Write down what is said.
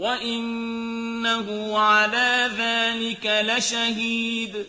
وَإِنَّهُ عَلَىٰ ذَٰلِكَ لَشَهِيدٌ